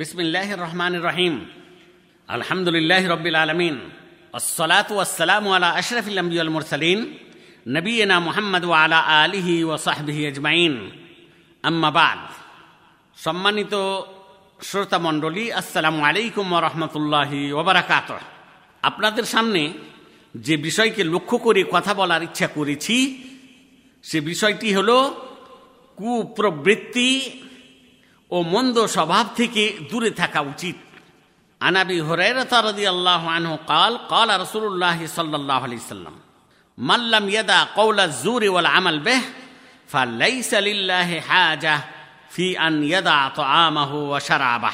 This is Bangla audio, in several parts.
বিসমিল্লাহ রহমান রহিম আলহামদুলিল্লাহ রবিল আলমিন। আসসালাতু ওয়াসসালামু আলা আশরাফিল আম্বিয়াল মুরসালিন, নবীনা মুহাম্মদ আলা আলিহি ও সাহবিহি আজমাইন। আম্মাবাদ সম্মানিত শ্রোতা মণ্ডলী, আসসালামু আলাইকুম রাহমাতুল্লাহি ওয়া আপনাদের সামনে যে বিষয়কে লক্ষ্য করে কথা বলার ইচ্ছা করেছি, সে বিষয়টি হল কুপ্রবৃত্তি ও মন্দ স্বভাব থেকে দূরে থাকা উচিত আনাবি হরাইরাতা রাদিয়াল্লাহু আনহু قال قال رسول الله صلى الله عليه وسلم من لم يدع قول الزور والعمل به فليس لله حاجة في أن يدع طعامه وشرابه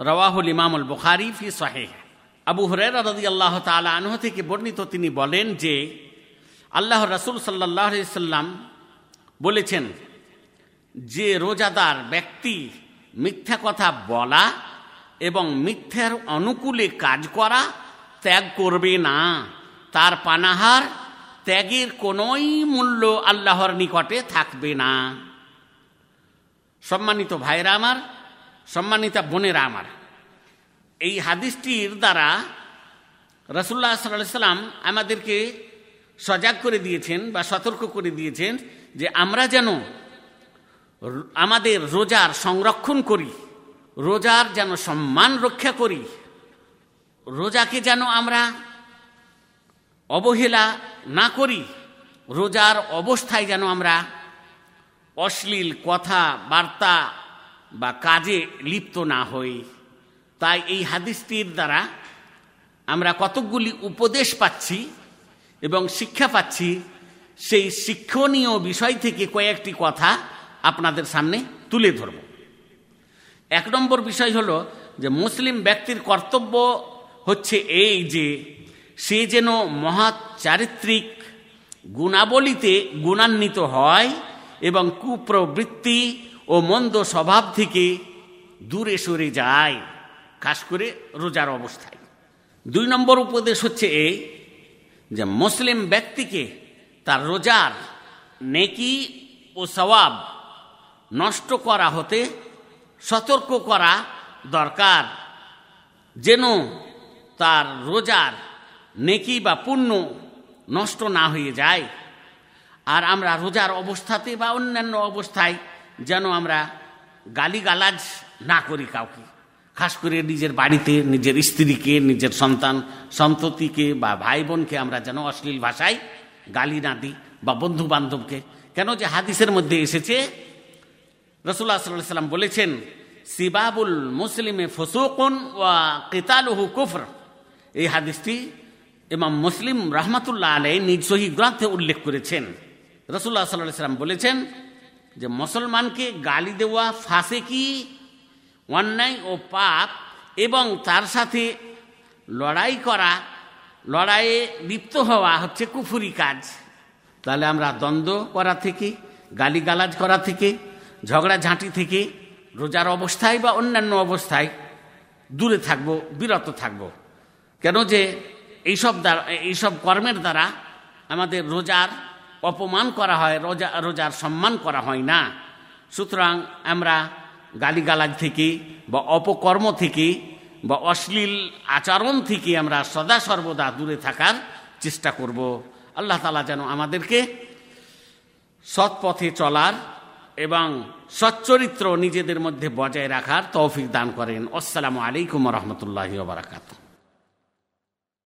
رواه الإمام البخاري في صحيح আবু হরেরা রদি আল্লাহ তালা আনহ থেকে বর্ণিত তিনি বলেন যে আল্লাহ রসুল সাল্লাহ সাল্লাম বলেছেন যে রোজাদার ব্যক্তি মিথ্যা কথা বলা এবং মিথ্যার অনুকূলে কাজ করা ত্যাগ করবে না। তার পানাহার ত্যাগের কোনোই মূল্য আল্লাহর নিকটে থাকবে না। সম্মানিত ভাইরা আমার, সম্মানিতা বোনেরা আমার, এই হাদিসটির দ্বারা রসুল্লাহ সাল্লাহ সাল্লাম আমাদেরকে সজাগ করে দিয়েছেন বা সতর্ক করে দিয়েছেন যে আমরা যেন আমাদের রোজার সংরক্ষণ করি, রোজার যেন সম্মান রক্ষা করি, রোজাকে যেন আমরা অবহেলা না করি, রোজার অবস্থায় যেন আমরা অশ্লীল কথা, বার্তা বা কাজে লিপ্ত না হই। তাই এই হাদিসটির দ্বারা আমরা কতকগুলি উপদেশ পাচ্ছি এবং শিক্ষা পাচ্ছি। সেই শিক্ষণীয় বিষয় থেকে কয়েকটি কথা আপনাদের সামনে তুলে ধরব। এক নম্বর বিষয় হলো যে মুসলিম ব্যক্তির কর্তব্য হচ্ছে এই যে সে যেন মহৎ চারিত্রিক গুণাবলীতে গুণান্বিত হয় এবং কুপ্রবৃত্তি ও মন্দ স্বভাব থেকে দূরে সরে যায়, খাস করে রোজার অবস্থায়। দুই নম্বর উপদেশ হচ্ছে এই যে মুসলিম ব্যক্তিকে তার রোজার নেকি ও সওয়াব নষ্ট করা হতে সতর্ক করা দরকার। যেন তার রোজার নেকি বা পুণ্য নষ্ট না হয়ে যায়। আর আমরা রোজার অবস্থাতে বা অন্যান্য অবস্থায় যেন আমরা গালিগালাজ না করি কাউকে। খাস করে নিজের বাড়িতে, নিজের স্ত্রীকে, নিজের সন্তান, সন্ততিকে বা ভাই বোনকে আমরা যেন অশ্লীল ভাষায় গালি না দিই বা বন্ধু বান্ধবকে কেন যে হাদিসের মধ্যে এসেছে রসুল্লাহ সাল্লাহ সাল্লাম বলেছেন, সিবাবুল মুসলিমে ফসুকুন ওয়া কেতালুহু কুফর। এই হাদিসটি এবং মুসলিম রহমাতুল্লাহ আলাই নিজ সহি গ্রন্থে উল্লেখ করেছেন। রসুল্লাহ সাল্লাহ সাল্লাম বলেছেন যে, মুসলমানকে গালি দেওয়া ফাঁসে কি অন্যায় ও পাপ এবং তার সাথে লড়াই করা, লড়াইয়ে লিপ্ত হওয়া হচ্ছে কুফুরি কাজ। তাহলে আমরা দ্বন্দ্ব করা থেকে, গালিগালাজ করা থেকে ঝগড়াঝাঁটি থেকে রোজার অবস্থায় বা অন্যান্য অবস্থায় দূরে থাকব, বিরত থাকব। কেন যে এইসব দ্বারা, এইসব কর্মের দ্বারা আমাদের রোজার অপমান করা হয়, রোজা, রোজার সম্মান করা হয় না। সুতরাং আমরা গালিগালাজ থেকে বা অপকর্ম থেকে বা অশ্লীল আচরণ থেকে আমরা সদা সর্বদা দূরে থাকার চেষ্টা করব। আল্লাহ তালা যেন আমাদেরকে সৎ পথে চলার এবং সচ্চরিত্র নিজেদের মধ্যে বজায় রাখার তৌফিক দান করেন। আসসালামু আলাইকুম রহমতুল্লাহ বারাকাতু